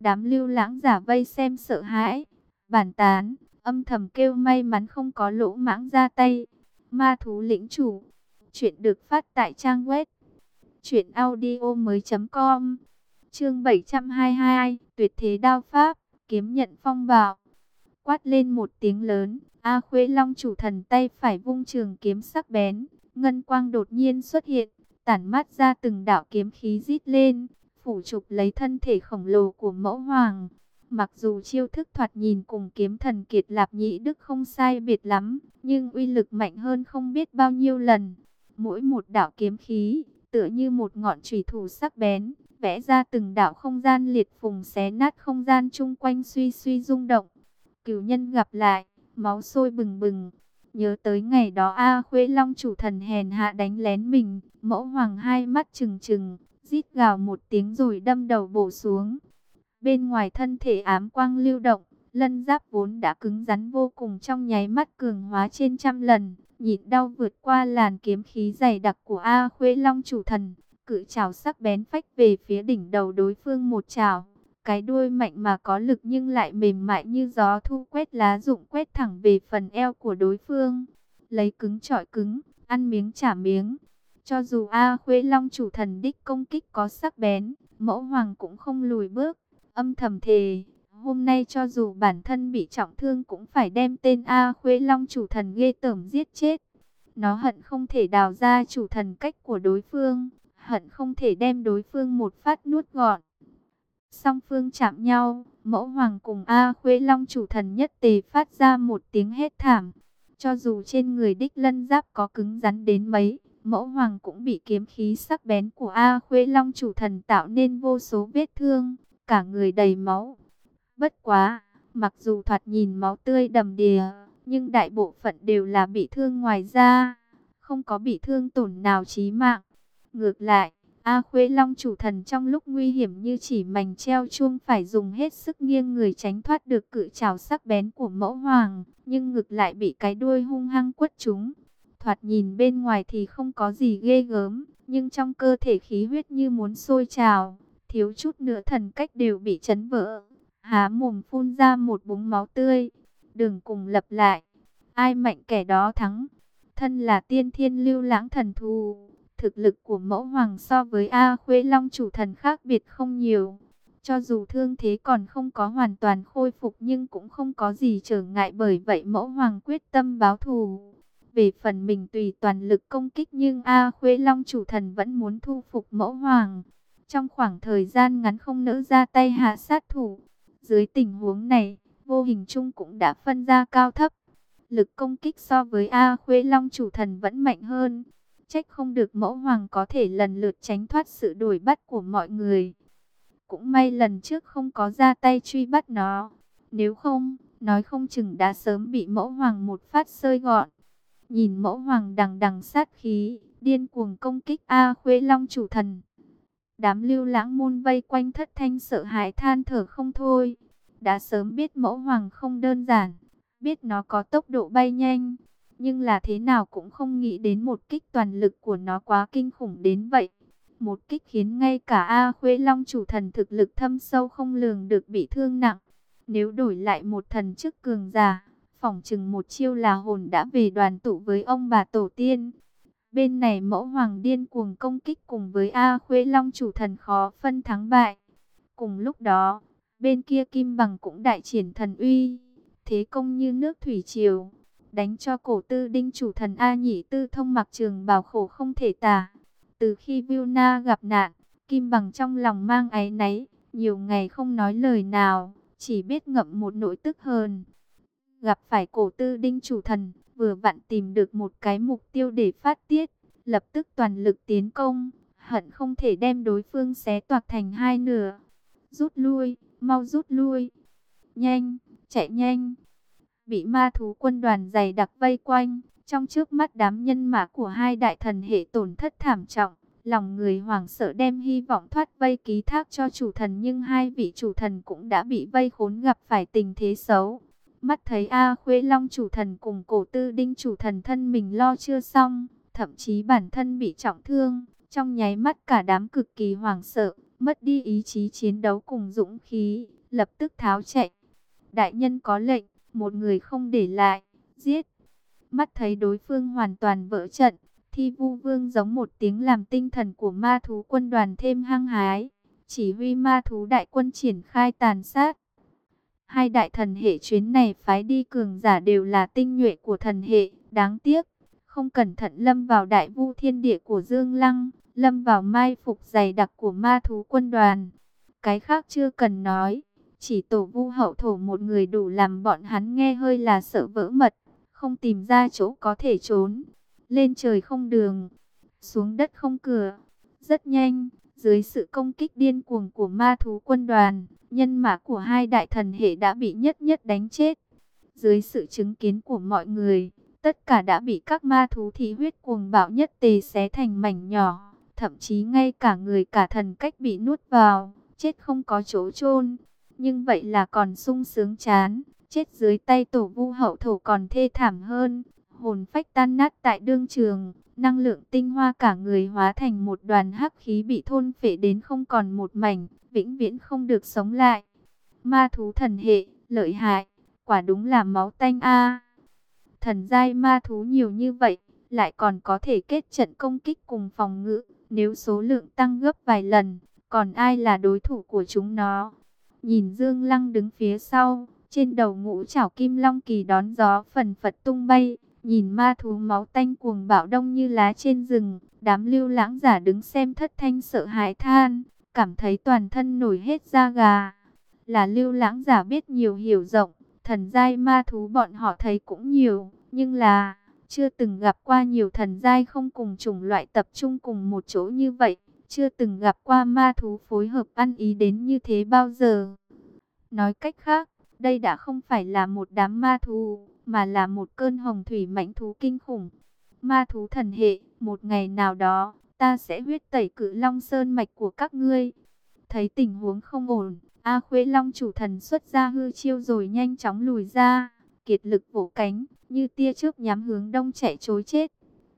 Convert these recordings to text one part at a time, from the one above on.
Đám lưu lãng giả vây xem sợ hãi, bản tán, âm thầm kêu may mắn không có lỗ mãng ra tay. Ma thú lĩnh chủ, chuyện được phát tại trang web truyện audio mới .com Chương 722, Tuyệt thế đao pháp, kiếm nhận phong bạo. Quát lên một tiếng lớn, A Khuê Long chủ thần tay phải vung trường kiếm sắc bén, ngân quang đột nhiên xuất hiện, tản mát ra từng đạo kiếm khí rít lên, phủ chụp lấy thân thể khổng lồ của mẫu hoàng. Mặc dù chiêu thức thoạt nhìn cùng kiếm thần kiệt lạp nhĩ đức không sai biệt lắm, nhưng uy lực mạnh hơn không biết bao nhiêu lần. Mỗi một đạo kiếm khí, tựa như một ngọn trùy thủ sắc bén, vẽ ra từng đạo không gian liệt phùng xé nát không gian chung quanh suy suy rung động. Cửu nhân gặp lại, máu sôi bừng bừng. Nhớ tới ngày đó A Khuê Long chủ thần hèn hạ đánh lén mình, mẫu hoàng hai mắt trừng trừng, rít gào một tiếng rồi đâm đầu bổ xuống. Bên ngoài thân thể ám quang lưu động, lân giáp vốn đã cứng rắn vô cùng trong nháy mắt cường hóa trên trăm lần, nhịn đau vượt qua làn kiếm khí dày đặc của A Khuê Long chủ thần, cự trào sắc bén phách về phía đỉnh đầu đối phương một trào. Cái đuôi mạnh mà có lực nhưng lại mềm mại như gió thu quét lá rụng quét thẳng về phần eo của đối phương. Lấy cứng trọi cứng, ăn miếng trả miếng. Cho dù A Khuê Long chủ thần đích công kích có sắc bén, mẫu hoàng cũng không lùi bước, âm thầm thề. Hôm nay cho dù bản thân bị trọng thương cũng phải đem tên A Khuê Long chủ thần ghê tởm giết chết. Nó hận không thể đào ra chủ thần cách của đối phương, hận không thể đem đối phương một phát nuốt gọn. Song phương chạm nhau, mẫu hoàng cùng A Khuê Long chủ thần nhất tề phát ra một tiếng hét thảm. Cho dù trên người đích lân giáp có cứng rắn đến mấy, mẫu hoàng cũng bị kiếm khí sắc bén của A Khuê Long chủ thần tạo nên vô số vết thương, cả người đầy máu. Bất quá, mặc dù thoạt nhìn máu tươi đầm đìa, nhưng đại bộ phận đều là bị thương ngoài da, không có bị thương tổn nào chí mạng. Ngược lại, A Khuê Long chủ thần trong lúc nguy hiểm như chỉ mảnh treo chuông phải dùng hết sức nghiêng người tránh thoát được cự trào sắc bén của mẫu hoàng, nhưng ngực lại bị cái đuôi hung hăng quất chúng. Thoạt nhìn bên ngoài thì không có gì ghê gớm, nhưng trong cơ thể khí huyết như muốn sôi trào, thiếu chút nữa thần cách đều bị chấn vỡ. Há mồm phun ra một búng máu tươi, đừng cùng lập lại, ai mạnh kẻ đó thắng. Thân là tiên thiên lưu lãng thần thù Thực lực của mẫu hoàng so với A Khuê Long chủ thần khác biệt không nhiều. Cho dù thương thế còn không có hoàn toàn khôi phục nhưng cũng không có gì trở ngại bởi vậy mẫu hoàng quyết tâm báo thù. Về phần mình tùy toàn lực công kích nhưng A Khuê Long chủ thần vẫn muốn thu phục mẫu hoàng. Trong khoảng thời gian ngắn không nỡ ra tay hạ sát thủ. Dưới tình huống này, vô hình chung cũng đã phân ra cao thấp. Lực công kích so với A Khuê Long chủ thần vẫn mạnh hơn. Trách không được mẫu hoàng có thể lần lượt tránh thoát sự đuổi bắt của mọi người. Cũng may lần trước không có ra tay truy bắt nó. Nếu không, nói không chừng đã sớm bị mẫu hoàng một phát sơi gọn. Nhìn mẫu hoàng đằng đằng sát khí, điên cuồng công kích A Khuê Long chủ thần. Đám lưu lãng môn vây quanh thất thanh sợ hãi than thở không thôi. Đã sớm biết mẫu hoàng không đơn giản, biết nó có tốc độ bay nhanh, nhưng là thế nào cũng không nghĩ đến một kích toàn lực của nó quá kinh khủng đến vậy. Một kích khiến ngay cả A Khuê Long chủ thần thực lực thâm sâu không lường được bị thương nặng. Nếu đổi lại một thần chức cường giả, phòng chừng một chiêu là hồn đã về đoàn tụ với ông bà tổ tiên. Bên này mẫu hoàng điên cuồng công kích cùng với A Khuê Long chủ thần khó phân thắng bại. Cùng lúc đó, bên kia Kim Bằng cũng đại triển thần uy, thế công như nước thủy triều đánh cho cổ tư đinh chủ thần A nhị tư thông mặc trường bào khổ không thể tả. Từ khi Vilna gặp nạn, Kim Bằng trong lòng mang áy náy, nhiều ngày không nói lời nào, chỉ biết ngậm một nỗi tức hờn. Gặp phải cổ tư đinh chủ thần, vừa vặn tìm được một cái mục tiêu để phát tiết, lập tức toàn lực tiến công, hận không thể đem đối phương xé toạc thành hai nửa. Rút lui, mau rút lui. Nhanh, chạy nhanh bị ma thú quân đoàn dày đặc vây quanh. Trong trước mắt đám nhân mã của hai đại thần hệ tổn thất thảm trọng, lòng người hoảng sợ đem hy vọng thoát vây ký thác cho chủ thần nhưng hai vị chủ thần cũng đã bị vây khốn gặp phải tình thế xấu. Mắt thấy A Khuê Long chủ thần cùng cổ tư đinh chủ thần thân mình lo chưa xong, thậm chí bản thân bị trọng thương, trong nháy mắt cả đám cực kỳ hoảng sợ, mất đi ý chí chiến đấu cùng dũng khí, lập tức tháo chạy. Đại nhân có lệnh, một người không để lại, giết. Mắt thấy đối phương hoàn toàn vỡ trận, thi vu vương giống một tiếng làm tinh thần của ma thú quân đoàn thêm hăng hái. Chỉ huy ma thú đại quân triển khai tàn sát. Hai đại thần hệ chuyến này phái đi cường giả đều là tinh nhuệ của thần hệ, đáng tiếc. Không cẩn thận lâm vào đại vu thiên địa của Dương Lăng, lâm vào mai phục dày đặc của ma thú quân đoàn. Cái khác chưa cần nói, chỉ tổ vu hậu thổ một người đủ làm bọn hắn nghe hơi là sợ vỡ mật, không tìm ra chỗ có thể trốn. Lên trời không đường, xuống đất không cửa. Rất nhanh, dưới sự công kích điên cuồng của ma thú quân đoàn, nhân mã của hai đại thần hệ đã bị nhất nhất đánh chết. Dưới sự chứng kiến của mọi người, tất cả đã bị các ma thú thị huyết cuồng bạo nhất tề xé thành mảnh nhỏ. Thậm chí ngay cả người cả thần cách bị nuốt vào, chết không có chỗ chôn Nhưng vậy là còn sung sướng chán, chết dưới tay tổ vu hậu thổ còn thê thảm hơn. Hồn phách tan nát tại đương trường, năng lượng tinh hoa cả người hóa thành một đoàn hắc khí bị thôn phệ đến không còn một mảnh, vĩnh viễn không được sống lại. Ma thú thần hệ, lợi hại, quả đúng là máu tanh a. Thần giai ma thú nhiều như vậy, lại còn có thể kết trận công kích cùng phòng ngự, nếu số lượng tăng gấp vài lần, còn ai là đối thủ của chúng nó? Nhìn Dương Lăng đứng phía sau, trên đầu ngũ chảo kim long kỳ đón gió phần phật tung bay, nhìn ma thú máu tanh cuồng bạo đông như lá trên rừng, đám lưu lãng giả đứng xem thất thanh sợ hãi than, cảm thấy toàn thân nổi hết da gà. Là lưu lãng giả biết nhiều hiểu rộng, thần giai ma thú bọn họ thấy cũng nhiều, nhưng là chưa từng gặp qua nhiều thần giai không cùng chủng loại tập trung cùng một chỗ như vậy, chưa từng gặp qua ma thú phối hợp ăn ý đến như thế bao giờ. Nói cách khác, đây đã không phải là một đám ma thú, mà là một cơn hồng thủy mãnh thú kinh khủng. Ma thú thần hệ, một ngày nào đó, ta sẽ huyết tẩy cự long sơn mạch của các ngươi. Thấy tình huống không ổn, A Khuê Long chủ thần xuất ra hư chiêu rồi nhanh chóng lùi ra, kiệt lực vỗ cánh, như tia trước nhắm hướng đông chạy trối chết.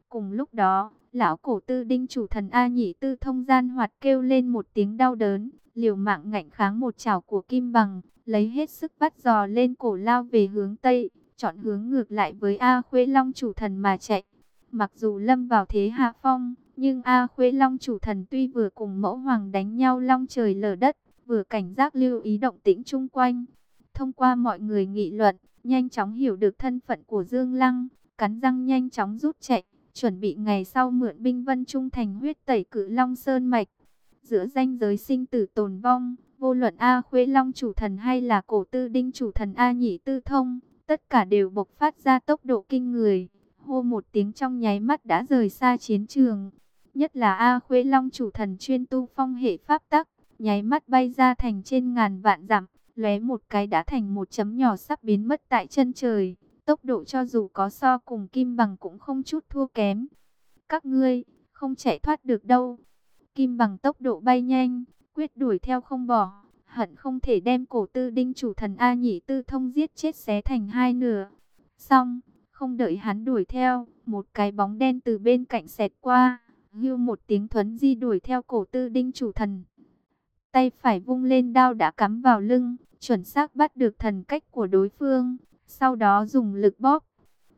Cùng lúc đó, lão cổ tư đinh chủ thần A Nhị Tư thông gian hoạt kêu lên một tiếng đau đớn, liều mạng ngạnh kháng một chảo của kim bằng, lấy hết sức bắt giò lên cổ lao về hướng Tây, chọn hướng ngược lại với A Khuê Long chủ thần mà chạy. Mặc dù lâm vào thế hạ phong, nhưng A Khuê Long chủ thần tuy vừa cùng mẫu hoàng đánh nhau long trời lở đất, vừa cảnh giác lưu ý động tĩnh chung quanh. Thông qua mọi người nghị luận, nhanh chóng hiểu được thân phận của Dương Lăng, cắn răng nhanh chóng rút chạy, chuẩn bị ngày sau mượn binh vân trung thành huyết tẩy cử Long Sơn Mạch. Giữa danh giới sinh tử tồn vong, vô luận A Khuê Long chủ thần hay là cổ tư đinh chủ thần A Nhị Tư Thông, tất cả đều bộc phát ra tốc độ kinh người. Hô một tiếng trong nháy mắt đã rời xa chiến trường. Nhất là A Khuê Long chủ thần chuyên tu phong hệ pháp tắc, nháy mắt bay ra thành trên ngàn vạn dặm, lóe một cái đã thành một chấm nhỏ sắp biến mất tại chân trời. Tốc độ cho dù có so cùng kim bằng cũng không chút thua kém. Các ngươi, không chạy thoát được đâu. Kim bằng tốc độ bay nhanh, quyết đuổi theo không bỏ, hận không thể đem cổ tư đinh chủ thần A nhị tư thông giết chết xé thành hai nửa. Xong, không đợi hắn đuổi theo, một cái bóng đen từ bên cạnh xẹt qua, hưu một tiếng thuấn di đuổi theo cổ tư đinh chủ thần. Tay phải vung lên đao đã cắm vào lưng, chuẩn xác bắt được thần cách của đối phương, sau đó dùng lực bóp,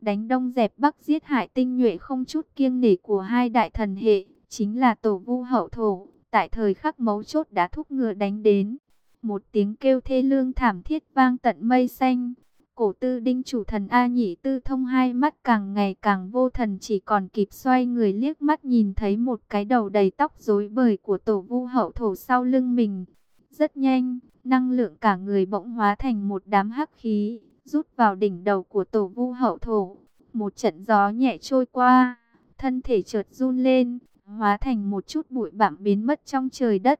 đánh đông dẹp bắc giết hại tinh nhuệ không chút kiêng nể của hai đại thần hệ, chính là tổ vu hậu thổ, tại thời khắc mấu chốt đã thúc ngựa đánh đến. Một tiếng kêu thê lương thảm thiết vang tận mây xanh. Cổ tư đinh chủ thần A nhị tư thông hai mắt càng ngày càng vô thần chỉ còn kịp xoay người liếc mắt nhìn thấy một cái đầu đầy tóc rối bời của tổ vu hậu thổ sau lưng mình. Rất nhanh, năng lượng cả người bỗng hóa thành một đám hắc khí, rút vào đỉnh đầu của tổ vu hậu thổ. Một trận gió nhẹ trôi qua, thân thể chợt run lên, hóa thành một chút bụi bặm biến mất trong trời đất.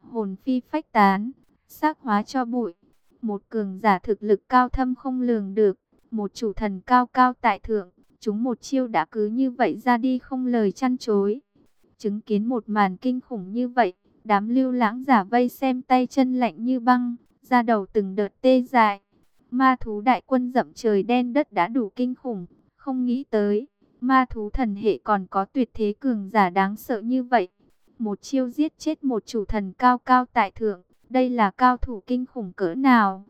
Hồn phi phách tán, xác hóa cho bụi. Một cường giả thực lực cao thâm không lường được, một chủ thần cao cao tại thượng, chúng một chiêu đã cứ như vậy ra đi không lời chăn chối. Chứng kiến một màn kinh khủng như vậy, đám lưu lãng giả vây xem tay chân lạnh như băng, ra đầu từng đợt tê dại. Ma thú đại quân dậm trời đen đất đã đủ kinh khủng, không nghĩ tới, ma thú thần hệ còn có tuyệt thế cường giả đáng sợ như vậy. một chiêu giết chết một chủ thần cao cao tại thượng. Đây là cao thủ kinh khủng cỡ nào?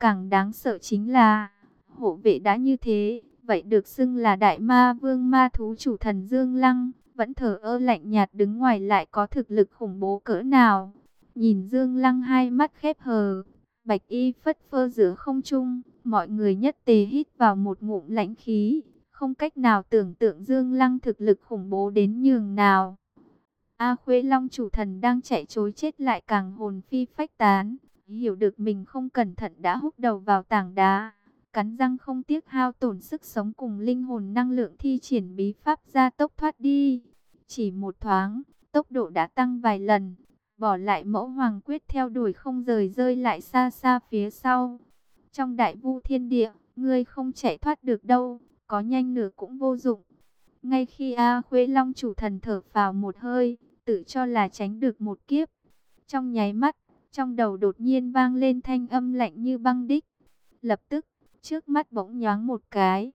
Càng đáng sợ chính là, hộ vệ đã như thế, vậy được xưng là đại ma vương ma thú chủ thần Dương Lăng, vẫn thở ơ lạnh nhạt đứng ngoài lại có thực lực khủng bố cỡ nào. Nhìn Dương Lăng hai mắt khép hờ, bạch y phất phơ giữa không trung, mọi người nhất tề hít vào một ngụm lãnh khí, không cách nào tưởng tượng Dương Lăng thực lực khủng bố đến nhường nào. A Khuê Long chủ thần đang chạy trối chết lại càng hồn phi phách tán, hiểu được mình không cẩn thận đã húc đầu vào tảng đá, cắn răng không tiếc hao tổn sức sống cùng linh hồn năng lượng thi triển bí pháp ra tốc thoát đi. Chỉ một thoáng, tốc độ đã tăng vài lần, bỏ lại mẫu hoàng quyết theo đuổi không rời rơi lại xa xa phía sau. Trong đại vu thiên địa, ngươi không chạy thoát được đâu, có nhanh nửa cũng vô dụng. Ngay khi A Khuê Long chủ thần thở vào một hơi, tự cho là tránh được một kiếp. Trong nháy mắt, trong đầu đột nhiên vang lên thanh âm lạnh như băng đích. Lập tức, trước mắt bỗng nhoáng một cái.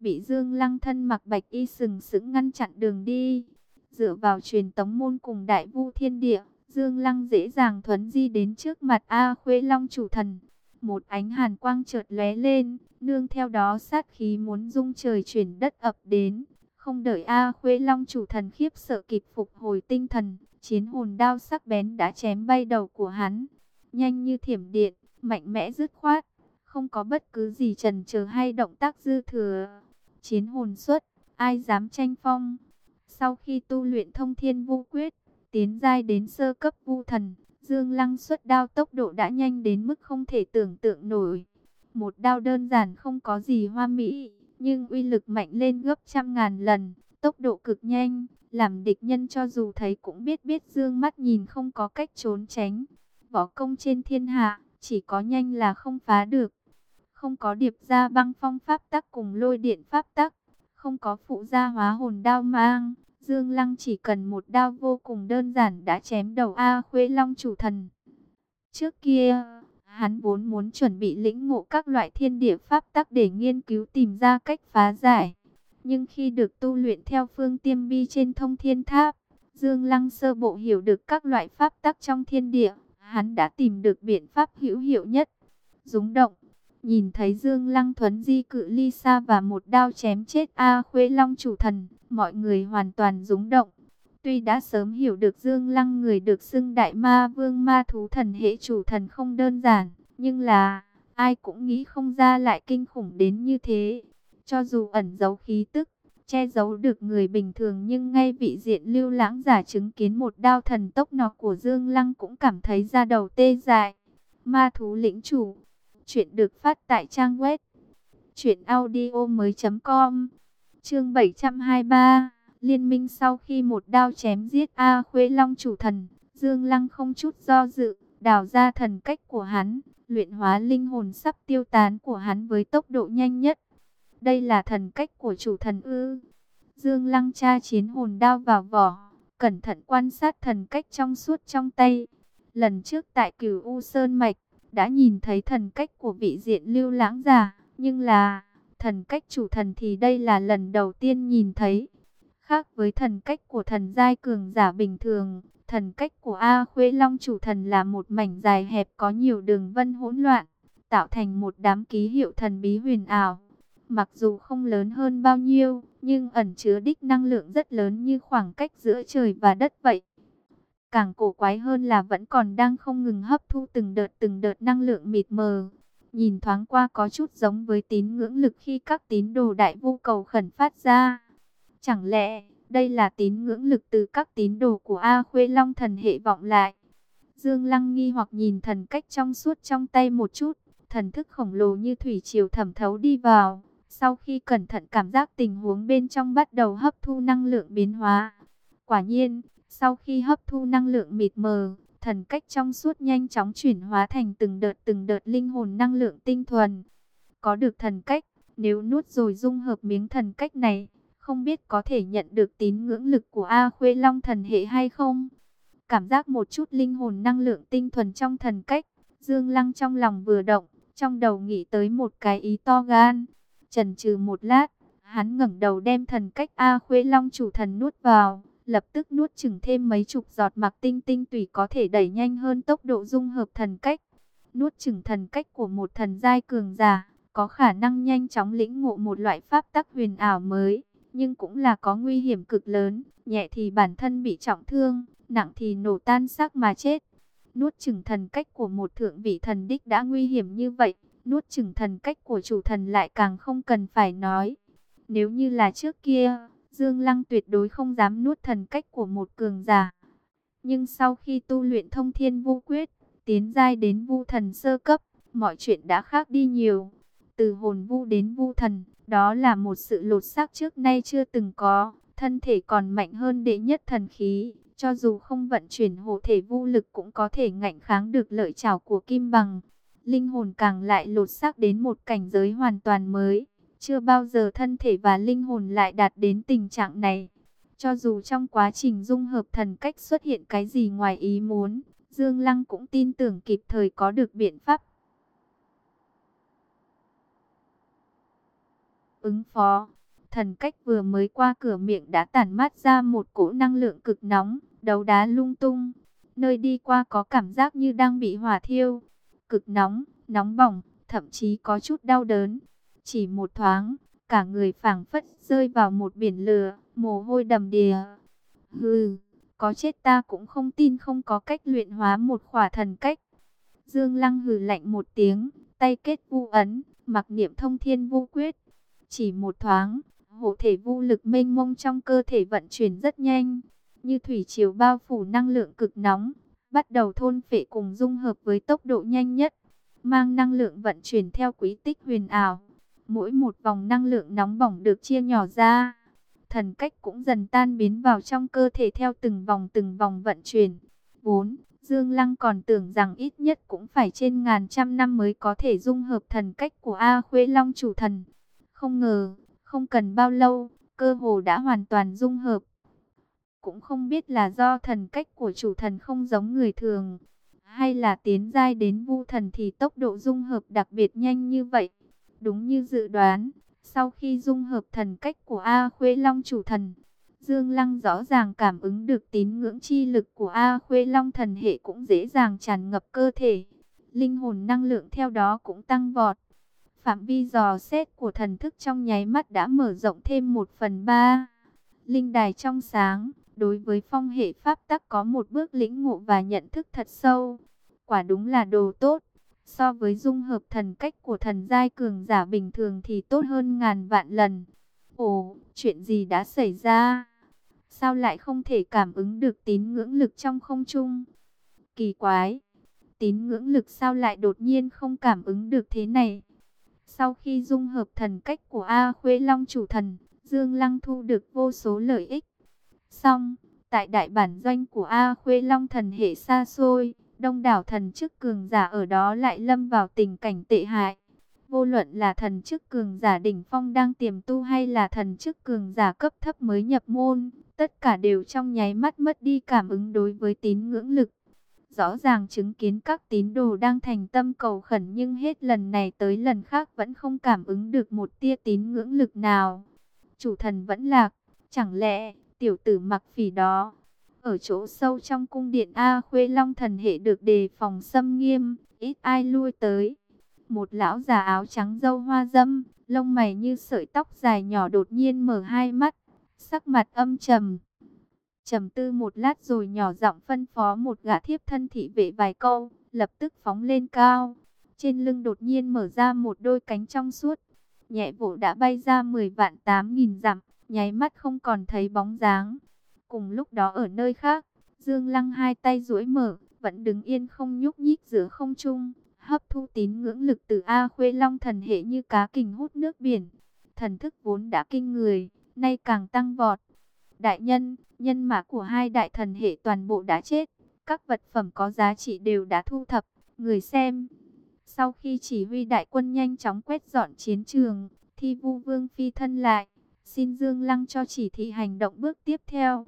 Bị Dương Lăng thân mặc bạch y sừng sững ngăn chặn đường đi. Dựa vào truyền tống môn cùng đại vu thiên địa, Dương Lăng dễ dàng thuấn di đến trước mặt A Khuê Long chủ thần. Một ánh hàn quang chợt lóe lên, nương theo đó sát khí muốn dung trời chuyển đất ập đến. Không đợi A Khuê Long chủ thần khiếp sợ kịp phục hồi tinh thần, chiến hồn đao sắc bén đã chém bay đầu của hắn. Nhanh như thiểm điện, mạnh mẽ dứt khoát, không có bất cứ gì trần chờ hay động tác dư thừa. Chiến hồn xuất, ai dám tranh phong. Sau khi tu luyện thông thiên vô quyết, tiến giai đến sơ cấp vu thần, Dương Lăng xuất đao tốc độ đã nhanh đến mức không thể tưởng tượng nổi. Một đao đơn giản không có gì hoa mỹ, nhưng uy lực mạnh lên gấp trăm ngàn lần, tốc độ cực nhanh, làm địch nhân cho dù thấy cũng biết biết dương mắt nhìn không có cách trốn tránh. Võ công trên thiên hạ, chỉ có nhanh là không phá được. Không có điệp ra băng phong pháp tắc cùng lôi điện pháp tắc, không có phụ gia hóa hồn đao mang. Dương Lăng chỉ cần một đao vô cùng đơn giản đã chém đầu A Khuê Long chủ thần. Trước kia, Hắn vốn muốn chuẩn bị lĩnh ngộ các loại thiên địa pháp tắc để nghiên cứu tìm ra cách phá giải. Nhưng khi được tu luyện theo phương tiêm bi trên thông thiên tháp, Dương Lăng sơ bộ hiểu được các loại pháp tắc trong thiên địa, hắn đã tìm được biện pháp hữu hiệu nhất. Dũng động, nhìn thấy Dương Lăng thuấn di cự ly xa và một đao chém chết A Khuê Long chủ thần, mọi người hoàn toàn rúng động. Tuy đã sớm hiểu được Dương Lăng người được xưng đại ma vương ma thú thần hệ chủ thần không đơn giản, nhưng là ai cũng nghĩ không ra lại kinh khủng đến như thế. Cho dù ẩn giấu khí tức, che giấu được người bình thường nhưng ngay vị diện lưu lãng giả chứng kiến một đao thần tốc nọ của Dương Lăng cũng cảm thấy da đầu tê dại. Ma thú lĩnh chủ, chuyện được phát tại trang web chuyện audio mới.com Chương 723 Liên minh sau khi một đao chém giết A Khuê Long chủ thần, Dương Lăng không chút do dự, đào ra thần cách của hắn, luyện hóa linh hồn sắp tiêu tán của hắn với tốc độ nhanh nhất. Đây là thần cách của chủ thần ư. Dương Lăng tra chiến hồn đao vào vỏ, cẩn thận quan sát thần cách trong suốt trong tay. Lần trước tại cửu U Sơn Mạch, đã nhìn thấy thần cách của vị diện lưu lãng giả, nhưng là thần cách chủ thần thì đây là lần đầu tiên nhìn thấy. Khác với thần cách của thần giai cường giả bình thường, thần cách của A Khuê Long chủ thần là một mảnh dài hẹp có nhiều đường vân hỗn loạn, tạo thành một đám ký hiệu thần bí huyền ảo. Mặc dù không lớn hơn bao nhiêu, nhưng ẩn chứa đích năng lượng rất lớn như khoảng cách giữa trời và đất vậy. Càng cổ quái hơn là vẫn còn đang không ngừng hấp thu từng đợt từng đợt năng lượng mịt mờ. Nhìn thoáng qua có chút giống với tín ngưỡng lực khi các tín đồ đại vu cầu khẩn phát ra. Chẳng lẽ đây là tín ngưỡng lực từ các tín đồ của A Khuê Long thần hệ vọng lại? Dương Lăng nghi hoặc nhìn thần cách trong suốt trong tay một chút, thần thức khổng lồ như thủy triều thẩm thấu đi vào. Sau khi cẩn thận cảm giác tình huống bên trong bắt đầu hấp thu năng lượng biến hóa. Quả nhiên, sau khi hấp thu năng lượng mịt mờ, thần cách trong suốt nhanh chóng chuyển hóa thành từng đợt từng đợt linh hồn năng lượng tinh thuần. Có được thần cách, nếu nuốt rồi dung hợp miếng thần cách này, không biết có thể nhận được tín ngưỡng lực của A Khuê Long thần hệ hay không? Cảm giác một chút linh hồn năng lượng tinh thuần trong thần cách, Dương Lăng trong lòng vừa động, trong đầu nghĩ tới một cái ý to gan. Trần trừ một lát, hắn ngẩng đầu đem thần cách A Khuê Long chủ thần nuốt vào, lập tức nuốt chừng thêm mấy chục giọt mặc tinh tinh tùy có thể đẩy nhanh hơn tốc độ dung hợp thần cách. Nuốt chừng thần cách của một thần giai cường giả, có khả năng nhanh chóng lĩnh ngộ một loại pháp tắc huyền ảo mới, nhưng cũng là có nguy hiểm cực lớn, nhẹ thì bản thân bị trọng thương, nặng thì nổ tan xác mà chết. Nuốt chừng thần cách của một thượng vị thần đích đã nguy hiểm như vậy, nuốt chừng thần cách của chủ thần lại càng không cần phải nói. Nếu như là trước kia, Dương Lăng tuyệt đối không dám nuốt thần cách của một cường giả. Nhưng sau khi tu luyện thông thiên vô quyết, tiến giai đến vu thần sơ cấp, mọi chuyện đã khác đi nhiều. Từ hồn vu đến vu thần, đó là một sự lột xác trước nay chưa từng có, thân thể còn mạnh hơn đệ nhất thần khí. Cho dù không vận chuyển hộ thể vu lực cũng có thể ngạnh kháng được lợi trảo của kim bằng. Linh hồn càng lại lột xác đến một cảnh giới hoàn toàn mới. Chưa bao giờ thân thể và linh hồn lại đạt đến tình trạng này. Cho dù trong quá trình dung hợp thần cách xuất hiện cái gì ngoài ý muốn, Dương Lăng cũng tin tưởng kịp thời có được biện pháp. Ứng phó, thần cách vừa mới qua cửa miệng đã tản mát ra một cỗ năng lượng cực nóng, đấu đá lung tung. Nơi đi qua có cảm giác như đang bị hỏa thiêu, cực nóng, nóng bỏng, thậm chí có chút đau đớn. Chỉ một thoáng, cả người phảng phất rơi vào một biển lửa, mồ hôi đầm đìa. Hừ, có chết ta cũng không tin không có cách luyện hóa một khỏa thần cách. Dương Lăng hừ lạnh một tiếng, tay kết vu ấn, mặc niệm thông thiên vu quyết. Chỉ một thoáng, hộ thể vu lực mênh mông trong cơ thể vận chuyển rất nhanh, như thủy triều bao phủ năng lượng cực nóng, bắt đầu thôn phệ cùng dung hợp với tốc độ nhanh nhất, mang năng lượng vận chuyển theo quý tích huyền ảo. Mỗi một vòng năng lượng nóng bỏng được chia nhỏ ra, thần cách cũng dần tan biến vào trong cơ thể theo từng vòng từng vòng vận chuyển. 4. Dương Lăng còn tưởng rằng ít nhất cũng phải trên ngàn trăm năm mới có thể dung hợp thần cách của A Khuê Long chủ thần. Không ngờ, không cần bao lâu, cơ hồ đã hoàn toàn dung hợp. Cũng không biết là do thần cách của chủ thần không giống người thường, hay là tiến giai đến vu thần thì tốc độ dung hợp đặc biệt nhanh như vậy. Đúng như dự đoán, sau khi dung hợp thần cách của A Khuê Long chủ thần, Dương Lăng rõ ràng cảm ứng được tín ngưỡng chi lực của A Khuê Long thần hệ cũng dễ dàng tràn ngập cơ thể. Linh hồn năng lượng theo đó cũng tăng vọt. Phạm vi dò xét của thần thức trong nháy mắt đã mở rộng thêm một phần ba. Linh đài trong sáng, đối với phong hệ pháp tắc có một bước lĩnh ngộ và nhận thức thật sâu. Quả đúng là đồ tốt. So với dung hợp thần cách của thần giai cường giả bình thường thì tốt hơn ngàn vạn lần. Ồ, chuyện gì đã xảy ra? Sao lại không thể cảm ứng được tín ngưỡng lực trong không trung? Kỳ quái! Tín ngưỡng lực sao lại đột nhiên không cảm ứng được thế này? Sau khi dung hợp thần cách của A Khuê Long chủ thần, Dương Lăng thu được vô số lợi ích. Xong, tại đại bản doanh của A Khuê Long thần hệ xa xôi, đông đảo thần chức cường giả ở đó lại lâm vào tình cảnh tệ hại. Vô luận là thần chức cường giả đỉnh phong đang tiềm tu hay là thần chức cường giả cấp thấp mới nhập môn, tất cả đều trong nháy mắt mất đi cảm ứng đối với tín ngưỡng lực. Rõ ràng chứng kiến các tín đồ đang thành tâm cầu khẩn nhưng hết lần này tới lần khác vẫn không cảm ứng được một tia tín ngưỡng lực nào. Chủ thần vẫn lạc, chẳng lẽ tiểu tử mặc phỉ đó ở chỗ sâu trong cung điện A Khuê Long thần hệ được đề phòng xâm nghiêm, ít ai lui tới. Một lão già áo trắng dâu hoa dâm, lông mày như sợi tóc dài nhỏ đột nhiên mở hai mắt, sắc mặt âm trầm. Trầm tư một lát rồi nhỏ giọng phân phó một gã thiếp thân thị vệ vài câu, lập tức phóng lên cao. Trên lưng đột nhiên mở ra một đôi cánh trong suốt, nhẹ vỗ đã bay ra 10 vạn 8 nghìn dặm, nháy mắt không còn thấy bóng dáng. Cùng lúc đó ở nơi khác, Dương Lăng hai tay duỗi mở, vẫn đứng yên không nhúc nhích giữa không trung, hấp thu tín ngưỡng lực từ A Khuê Long thần hệ như cá kình hút nước biển. Thần thức vốn đã kinh người, nay càng tăng vọt. Đại nhân, nhân mã của hai đại thần hệ toàn bộ đã chết, các vật phẩm có giá trị đều đã thu thập, người xem. Sau khi chỉ huy đại quân nhanh chóng quét dọn chiến trường, thi vu vương phi thân lại, xin Dương Lăng cho chỉ thị hành động bước tiếp theo.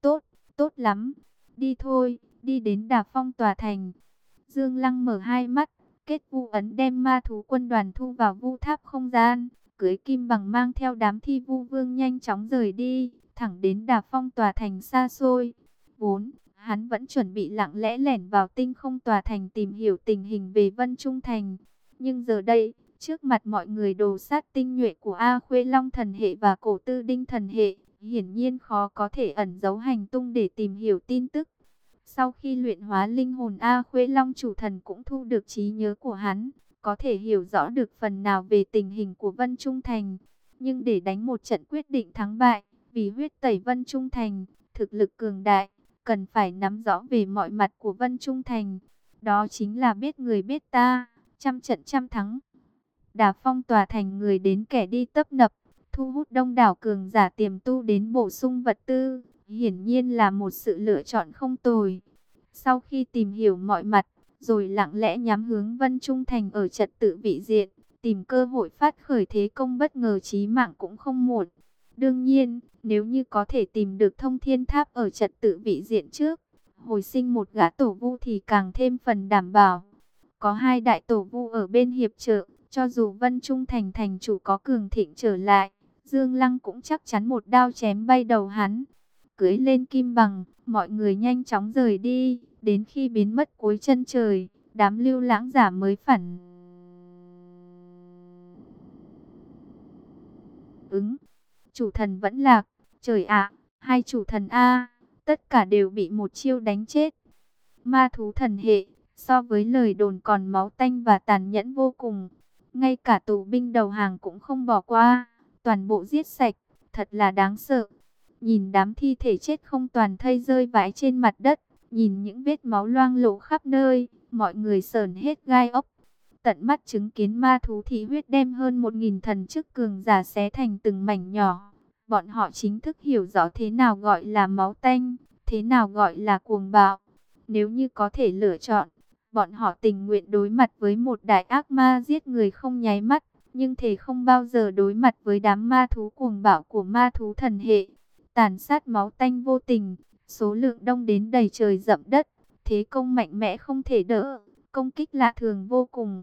Tốt, tốt lắm. Đi thôi, đi đến đà phong tòa thành. Dương Lăng mở hai mắt, kết vu ấn đem ma thú quân đoàn thu vào vu tháp không gian. Cưới kim bằng mang theo đám thi vu vương nhanh chóng rời đi thẳng đến đà phong tòa thành xa xôi. 4. Hắn vẫn chuẩn bị lặng lẽ lẻn vào tinh không tòa thành tìm hiểu tình hình về Vân Trung Thành. Nhưng giờ đây, trước mặt mọi người đồ sát tinh nhuệ của A Khuê Long thần hệ và cổ tư đinh thần hệ, hiển nhiên khó có thể ẩn giấu hành tung để tìm hiểu tin tức. Sau khi luyện hóa linh hồn A Khuê Long chủ thần cũng thu được trí nhớ của hắn, có thể hiểu rõ được phần nào về tình hình của Vân Trung Thành. Nhưng để đánh một trận quyết định thắng bại, vì huyết tẩy Vân Trung Thành, thực lực cường đại, cần phải nắm rõ về mọi mặt của Vân Trung Thành. Đó chính là biết người biết ta, trăm trận trăm thắng. Đà phong tòa thành người đến kẻ đi tấp nập, thu hút đông đảo cường giả tiềm tu đến bổ sung vật tư, hiển nhiên là một sự lựa chọn không tồi. Sau khi tìm hiểu mọi mặt, rồi lặng lẽ nhắm hướng Vân Trung Thành ở trật tự vị diện, tìm cơ hội phát khởi thế công bất ngờ chí mạng cũng không muộn. Đương nhiên, nếu như có thể tìm được thông thiên tháp ở trật tự vị diện trước, hồi sinh một gã tổ vu thì càng thêm phần đảm bảo. Có hai đại tổ vu ở bên hiệp trợ, cho dù Vân Trung Thành thành chủ có cường thịnh trở lại, Dương Lăng cũng chắc chắn một đao chém bay đầu hắn. Cưới lên kim bằng, mọi người nhanh chóng rời đi, đến khi biến mất cuối chân trời, đám lưu lãng giả mới phản. Ứng, chủ thần vẫn lạc, trời ạ, hai chủ thần A, tất cả đều bị một chiêu đánh chết. Ma thú thần hệ, so với lời đồn còn máu tanh và tàn nhẫn vô cùng, ngay cả tù binh đầu hàng cũng không bỏ qua toàn bộ giết sạch, thật là đáng sợ. Nhìn đám thi thể chết không toàn thây rơi vãi trên mặt đất, nhìn những vết máu loang lổ khắp nơi, mọi người sờn hết gai ốc. Tận mắt chứng kiến ma thú thị huyết đem hơn một nghìn thần chức cường giả xé thành từng mảnh nhỏ. Bọn họ chính thức hiểu rõ thế nào gọi là máu tanh, thế nào gọi là cuồng bạo. Nếu như có thể lựa chọn, bọn họ tình nguyện đối mặt với một đại ác ma giết người không nháy mắt nhưng thể không bao giờ đối mặt với đám ma thú cuồng bạo của ma thú thần hệ. Tàn sát máu tanh vô tình, số lượng đông đến đầy trời rậm đất, thế công mạnh mẽ không thể đỡ, công kích lạ thường vô cùng.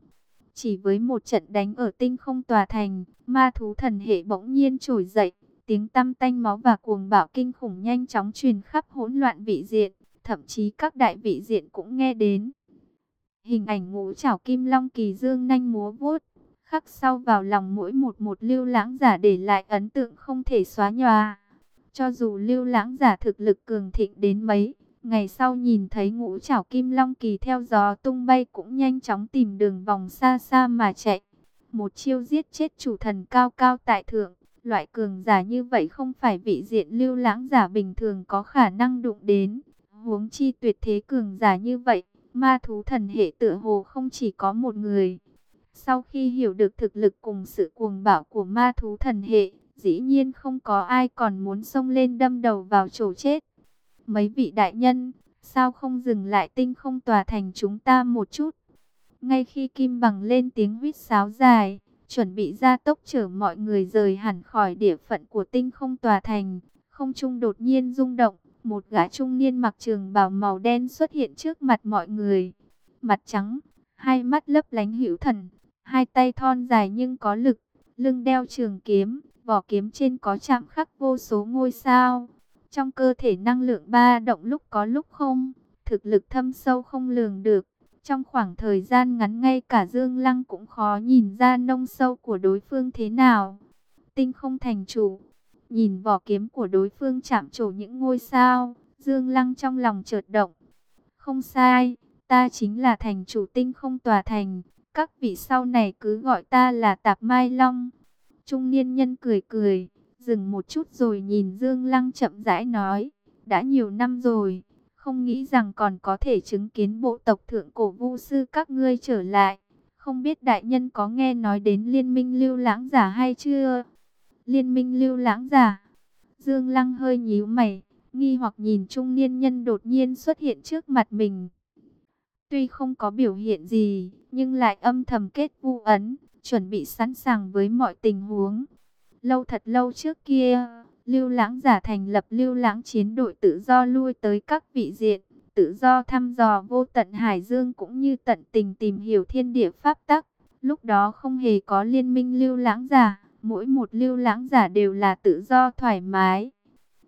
Chỉ với một trận đánh ở tinh không tòa thành, ma thú thần hệ bỗng nhiên trồi dậy, tiếng tăm tanh máu và cuồng bạo kinh khủng nhanh chóng truyền khắp hỗn loạn vị diện, thậm chí các đại vị diện cũng nghe đến. Hình ảnh ngũ trảo kim long kỳ dương nhanh múa vuốt, khắc sau vào lòng mỗi một một lưu lãng giả để lại ấn tượng không thể xóa nhòa. Cho dù lưu lãng giả thực lực cường thịnh đến mấy, ngày sau nhìn thấy ngũ trảo kim long kỳ theo gió tung bay cũng nhanh chóng tìm đường vòng xa xa mà chạy. Một chiêu giết chết chủ thần cao cao tại thượng, loại cường giả như vậy không phải vị diện lưu lãng giả bình thường có khả năng đụng đến. Huống chi tuyệt thế cường giả như vậy, ma thú thần hệ tựa hồ không chỉ có một người. Sau khi hiểu được thực lực cùng sự cuồng bạo của ma thú thần hệ, dĩ nhiên không có ai còn muốn xông lên đâm đầu vào chỗ chết. Mấy vị đại nhân, sao không dừng lại tinh không tòa thành chúng ta một chút? Ngay khi Kim Bằng lên tiếng huýt sáo dài, chuẩn bị ra tốc chở mọi người rời hẳn khỏi địa phận của tinh không tòa thành, không trung đột nhiên rung động, một gã trung niên mặc trường bào màu đen xuất hiện trước mặt mọi người. Mặt trắng, hai mắt lấp lánh hữu thần, Hai tay thon dài nhưng có lực, lưng đeo trường kiếm, vỏ kiếm trên có chạm khắc vô số ngôi sao. Trong cơ thể năng lượng ba động lúc có lúc không, thực lực thâm sâu không lường được. Trong khoảng thời gian ngắn ngay cả Dương Lăng cũng khó nhìn ra nông sâu của đối phương thế nào. Tinh không thành chủ, nhìn vỏ kiếm của đối phương chạm trổ những ngôi sao, Dương Lăng trong lòng chợt động. Không sai, ta chính là thành chủ tinh không tòa thành, các vị sau này cứ gọi ta là Tạp Mai Long. Trung niên nhân cười cười, dừng một chút rồi nhìn Dương Lăng chậm rãi nói. Đã nhiều năm rồi, không nghĩ rằng còn có thể chứng kiến bộ tộc thượng cổ vu sư các ngươi trở lại. Không biết đại nhân có nghe nói đến liên minh lưu lãng giả hay chưa? Liên minh lưu lãng giả. Dương Lăng hơi nhíu mày, nghi hoặc nhìn trung niên nhân đột nhiên xuất hiện trước mặt mình. Tuy không có biểu hiện gì, nhưng lại âm thầm kết vu ấn, chuẩn bị sẵn sàng với mọi tình huống. Lâu thật lâu trước kia, Lưu Lãng giả thành lập Lưu Lãng chiến đội tự do lui tới các vị diện, tự do thăm dò vô tận Hải Dương cũng như tận tình tìm hiểu thiên địa pháp tắc. Lúc đó không hề có liên minh Lưu Lãng giả, mỗi một Lưu Lãng giả đều là tự do thoải mái.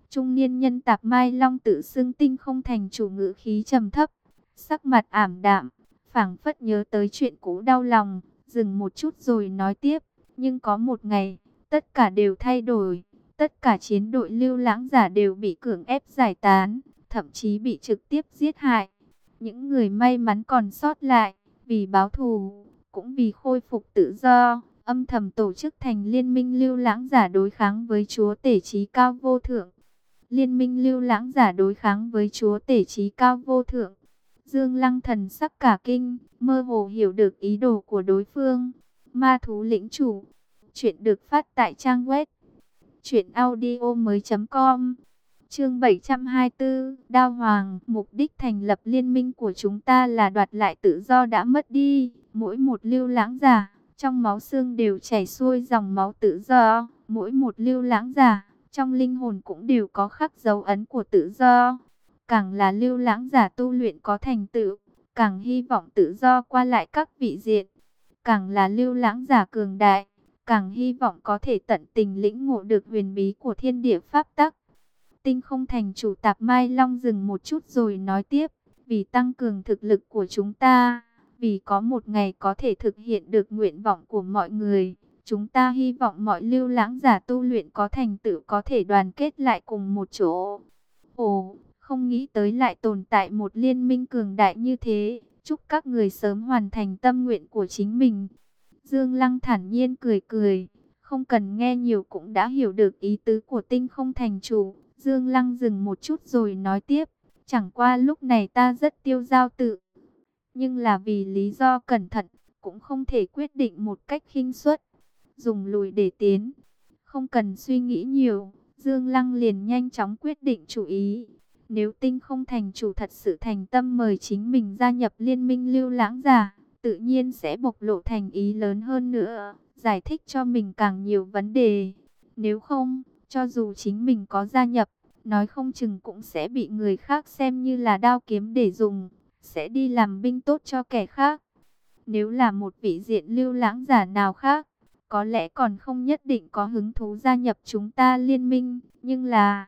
Trung niên nhân tạp Mai Long tự xưng tinh không thành chủ ngữ khí trầm thấp, sắc mặt ảm đạm, phảng phất nhớ tới chuyện cũ đau lòng, dừng một chút rồi nói tiếp, nhưng có một ngày, tất cả đều thay đổi, tất cả chiến đội lưu lãng giả đều bị cưỡng ép giải tán, thậm chí bị trực tiếp giết hại. Những người may mắn còn sót lại, vì báo thù, cũng vì khôi phục tự do, âm thầm tổ chức thành liên minh lưu lãng giả đối kháng với chúa tể trí cao vô thượng. Liên minh lưu lãng giả đối kháng với chúa tể trí cao vô thượng. Dương Lăng thần sắc cả kinh, mơ hồ hiểu được ý đồ của đối phương. Ma thú lĩnh chủ. Chuyện được phát tại trang web. Chuyện audio mới com. Chương 724, Đao Hoàng, mục đích thành lập liên minh của chúng ta là đoạt lại tự do đã mất đi. Mỗi một lưu lãng giả, trong máu xương đều chảy xuôi dòng máu tự do. Mỗi một lưu lãng giả, trong linh hồn cũng đều có khắc dấu ấn của tự do. Càng là lưu lãng giả tu luyện có thành tựu, càng hy vọng tự do qua lại các vị diện. Càng là lưu lãng giả cường đại, càng hy vọng có thể tận tình lĩnh ngộ được huyền bí của thiên địa pháp tắc. Tinh không thành chủ tạp Mai Long dừng một chút rồi nói tiếp, vì tăng cường thực lực của chúng ta, vì có một ngày có thể thực hiện được nguyện vọng của mọi người. Chúng ta hy vọng mọi lưu lãng giả tu luyện có thành tựu có thể đoàn kết lại cùng một chỗ. Ồ, không nghĩ tới lại tồn tại một liên minh cường đại như thế. Chúc các người sớm hoàn thành tâm nguyện của chính mình. Dương Lăng thản nhiên cười cười. Không cần nghe nhiều cũng đã hiểu được ý tứ của tinh không thành chủ. Dương Lăng dừng một chút rồi nói tiếp. Chẳng qua lúc này ta rất tiêu giao tự. Nhưng là vì lý do cẩn thận, cũng không thể quyết định một cách khinh suất. Dùng lùi để tiến. Không cần suy nghĩ nhiều. Dương Lăng liền nhanh chóng quyết định chủ ý. Nếu tinh không thành chủ thật sự thành tâm mời chính mình gia nhập liên minh lưu lãng giả, tự nhiên sẽ bộc lộ thành ý lớn hơn nữa, giải thích cho mình càng nhiều vấn đề. Nếu không, cho dù chính mình có gia nhập, nói không chừng cũng sẽ bị người khác xem như là đao kiếm để dùng, sẽ đi làm binh tốt cho kẻ khác. Nếu là một vị diện lưu lãng giả nào khác, có lẽ còn không nhất định có hứng thú gia nhập chúng ta liên minh, nhưng là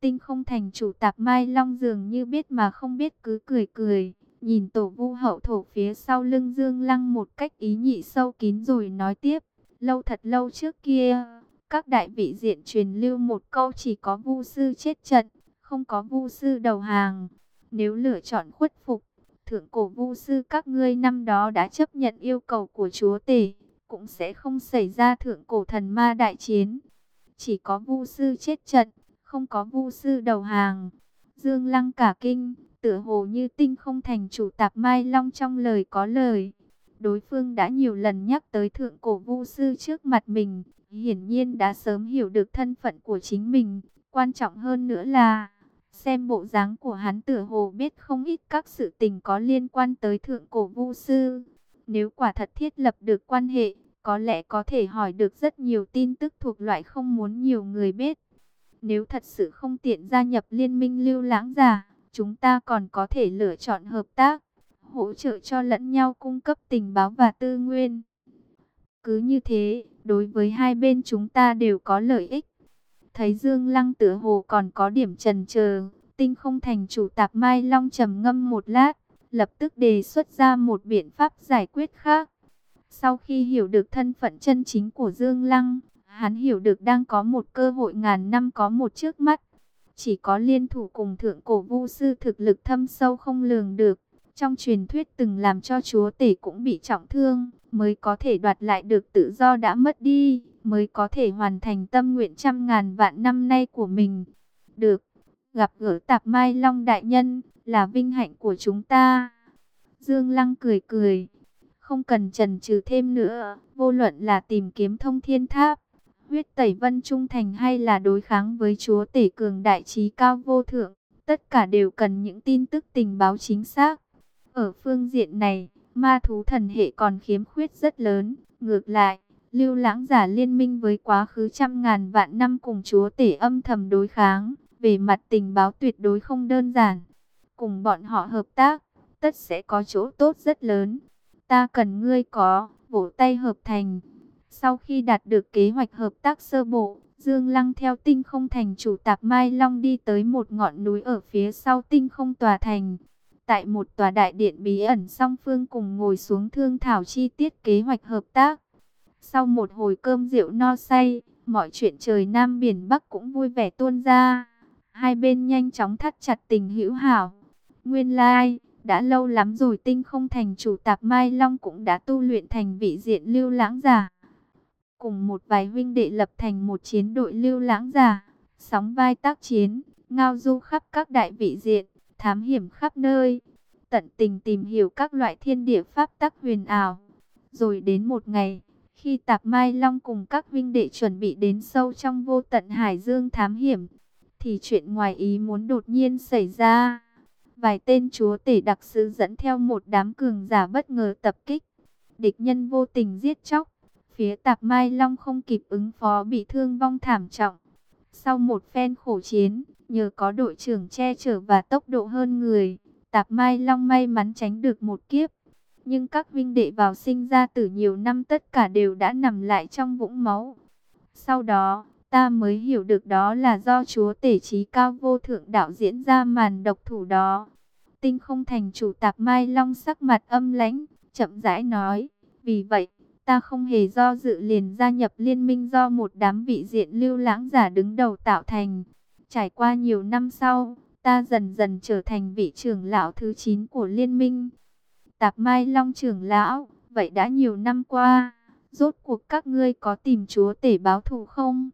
Tinh không thành chủ tạp Mai Long dường như biết mà không biết cứ cười cười. Nhìn tổ vu hậu thổ phía sau lưng Dương Lăng một cách ý nhị sâu kín rồi nói tiếp. Lâu thật lâu trước kia, các đại vị diện truyền lưu một câu chỉ có vu sư chết trận, không có vu sư đầu hàng. Nếu lựa chọn khuất phục, thượng cổ vu sư các ngươi năm đó đã chấp nhận yêu cầu của chúa tể, cũng sẽ không xảy ra thượng cổ thần ma đại chiến. Chỉ có vu sư chết trận, không có vu sư đầu hàng. Dương Lăng cả kinh, tựa hồ như tinh không thành chủ tạp Mai Long trong lời có lời. Đối phương đã nhiều lần nhắc tới thượng cổ vu sư trước mặt mình, hiển nhiên đã sớm hiểu được thân phận của chính mình. Quan trọng hơn nữa là, xem bộ dáng của hắn tựa hồ biết không ít các sự tình có liên quan tới thượng cổ vu sư. Nếu quả thật thiết lập được quan hệ, có lẽ có thể hỏi được rất nhiều tin tức thuộc loại không muốn nhiều người biết. Nếu thật sự không tiện gia nhập liên minh lưu lãng giả, chúng ta còn có thể lựa chọn hợp tác, hỗ trợ cho lẫn nhau cung cấp tình báo và tư nguyên. Cứ như thế, đối với hai bên chúng ta đều có lợi ích. Thấy Dương Lăng tựa hồ còn có điểm trần chờ, tinh không thành chủ tạp Mai Long trầm ngâm một lát, lập tức đề xuất ra một biện pháp giải quyết khác. Sau khi hiểu được thân phận chân chính của Dương Lăng, Hắn hiểu được đang có một cơ hội ngàn năm có một trước mắt. Chỉ có liên thủ cùng thượng cổ vu sư thực lực thâm sâu không lường được. Trong truyền thuyết từng làm cho chúa tể cũng bị trọng thương, mới có thể đoạt lại được tự do đã mất đi, mới có thể hoàn thành tâm nguyện trăm ngàn vạn năm nay của mình. Được, gặp gỡ tạp mai long đại nhân, là vinh hạnh của chúng ta. Dương Lăng cười cười, không cần trần trừ thêm nữa, vô luận là tìm kiếm thông thiên tháp, huyết tẩy vân trung thành hay là đối kháng với chúa tể cường đại trí cao vô thượng, tất cả đều cần những tin tức tình báo chính xác. Ở phương diện này, ma thú thần hệ còn khiếm khuyết rất lớn, ngược lại, lưu lãng giả liên minh với quá khứ trăm ngàn vạn năm cùng chúa tể âm thầm đối kháng, về mặt tình báo tuyệt đối không đơn giản. Cùng bọn họ hợp tác, tất sẽ có chỗ tốt rất lớn. Ta cần ngươi có, vỗ tay hợp thành, sau khi đạt được kế hoạch hợp tác sơ bộ, Dương Lăng theo tinh không thành chủ tạp Mai Long đi tới một ngọn núi ở phía sau tinh không tòa thành. Tại một tòa đại điện bí ẩn song phương cùng ngồi xuống thương thảo chi tiết kế hoạch hợp tác. Sau một hồi cơm rượu no say, mọi chuyện trời Nam Biển Bắc cũng vui vẻ tuôn ra. Hai bên nhanh chóng thắt chặt tình hữu hảo. Nguyên lai, like, đã lâu lắm rồi tinh không thành chủ tạp Mai Long cũng đã tu luyện thành vị diện lưu lãng giả. Cùng một vài huynh đệ lập thành một chiến đội lưu lãng giả, sóng vai tác chiến, ngao du khắp các đại vị diện, thám hiểm khắp nơi, tận tình tìm hiểu các loại thiên địa pháp tắc huyền ảo. Rồi đến một ngày, khi Tạp Mai Long cùng các huynh đệ chuẩn bị đến sâu trong vô tận Hải Dương thám hiểm, thì chuyện ngoài ý muốn đột nhiên xảy ra. Vài tên chúa tể đặc sứ dẫn theo một đám cường giả bất ngờ tập kích. Địch nhân vô tình giết chóc. Phía Tạp Mai Long không kịp ứng phó bị thương vong thảm trọng. Sau một phen khổ chiến, nhờ có đội trưởng che chở và tốc độ hơn người, Tạp Mai Long may mắn tránh được một kiếp. Nhưng các vinh đệ vào sinh ra từ nhiều năm tất cả đều đã nằm lại trong vũng máu. Sau đó, ta mới hiểu được đó là do chúa tể trí cao vô thượng đạo diễn ra màn độc thủ đó. Tinh không thành chủ tạp Mai Long sắc mặt âm lãnh, chậm rãi nói, vì vậy, ta không hề do dự liền gia nhập liên minh do một đám vị diện lưu lãng giả đứng đầu tạo thành. Trải qua nhiều năm sau, ta dần dần trở thành vị trưởng lão thứ 9 của liên minh. Tạp Mai Long trưởng lão, vậy đã nhiều năm qua, rốt cuộc các ngươi có tìm chúa tể báo thù không?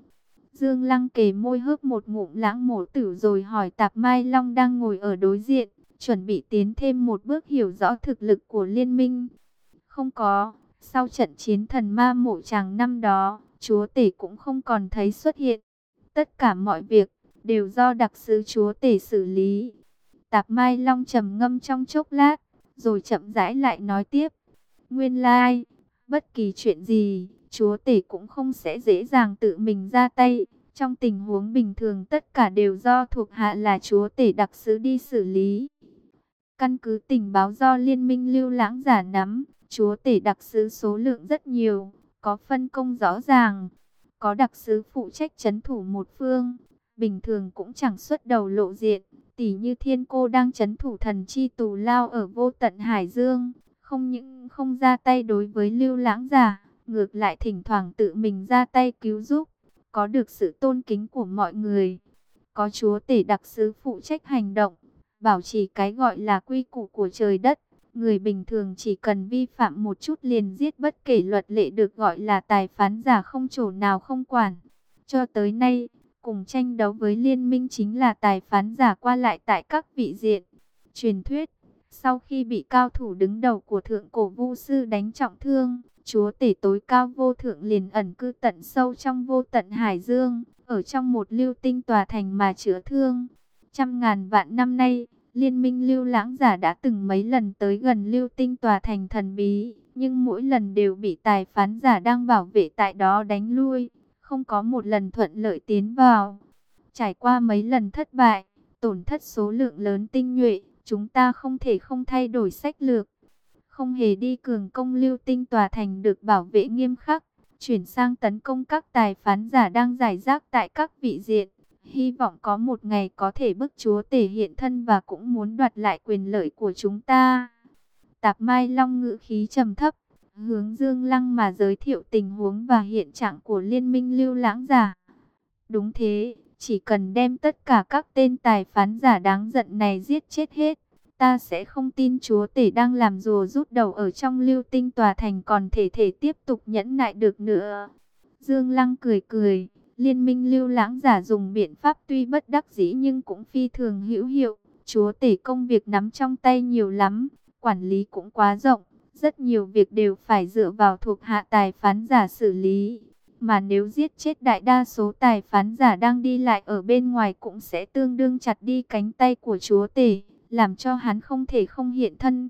Dương Lăng kề môi hớp một ngụm lãng mổ tử rồi hỏi Tạp Mai Long đang ngồi ở đối diện, chuẩn bị tiến thêm một bước hiểu rõ thực lực của liên minh. Không có, sau trận chiến thần ma mộ tràng năm đó, chúa tể cũng không còn thấy xuất hiện. Tất cả mọi việc, đều do đặc sứ chúa tể xử lý. Tạp Mai Long trầm ngâm trong chốc lát, rồi chậm rãi lại nói tiếp. Nguyên lai, bất kỳ chuyện gì, chúa tể cũng không sẽ dễ dàng tự mình ra tay. Trong tình huống bình thường tất cả đều do thuộc hạ là chúa tể đặc sứ đi xử lý. Căn cứ tình báo do liên minh lưu lãng giả nắm, chúa tể đặc sứ số lượng rất nhiều, có phân công rõ ràng. Có đặc sứ phụ trách chấn thủ một phương, bình thường cũng chẳng xuất đầu lộ diện. Tỷ như thiên cô đang chấn thủ thần chi tù lao ở vô tận Hải Dương, không những không ra tay đối với lưu lãng giả, ngược lại thỉnh thoảng tự mình ra tay cứu giúp, có được sự tôn kính của mọi người. Có chúa tể đặc sứ phụ trách hành động, bảo trì cái gọi là quy củ của trời đất. Người bình thường chỉ cần vi phạm một chút liền giết bất kể luật lệ được gọi là tài phán giả không chỗ nào không quản. Cho tới nay, cùng tranh đấu với liên minh chính là tài phán giả qua lại tại các vị diện. Truyền thuyết, sau khi bị cao thủ đứng đầu của thượng cổ vu sư đánh trọng thương, chúa tể tối cao vô thượng liền ẩn cư tận sâu trong vô tận hải dương, ở trong một lưu tinh tòa thành mà chữa thương. Trăm ngàn vạn năm nay, liên minh lưu lãng giả đã từng mấy lần tới gần lưu tinh tòa thành thần bí, nhưng mỗi lần đều bị tài phán giả đang bảo vệ tại đó đánh lui không có một lần thuận lợi tiến vào. Trải qua mấy lần thất bại, tổn thất số lượng lớn tinh nhuệ, chúng ta không thể không thay đổi sách lược. Không hề đi cường công lưu tinh tòa thành được bảo vệ nghiêm khắc, chuyển sang tấn công các tài phán giả đang giải rác tại các vị diện. Hy vọng có một ngày có thể bức chúa tể hiện thân và cũng muốn đoạt lại quyền lợi của chúng ta. Tạp Mai Long ngữ khí trầm thấp, hướng Dương Lăng mà giới thiệu tình huống và hiện trạng của liên minh lưu lãng giả. Đúng thế, chỉ cần đem tất cả các tên tài phán giả đáng giận này giết chết hết, ta sẽ không tin chúa tể đang làm rùa rút đầu ở trong lưu tinh tòa thành còn thể thể tiếp tục nhẫn nại được nữa. Dương Lăng cười cười, liên minh lưu lãng giả dùng biện pháp tuy bất đắc dĩ nhưng cũng phi thường hữu hiệu. Chúa tể công việc nắm trong tay nhiều lắm, quản lý cũng quá rộng rất nhiều việc đều phải dựa vào thuộc hạ tài phán giả xử lý. Mà nếu giết chết đại đa số tài phán giả đang đi lại ở bên ngoài cũng sẽ tương đương chặt đi cánh tay của chúa tể, làm cho hắn không thể không hiện thân.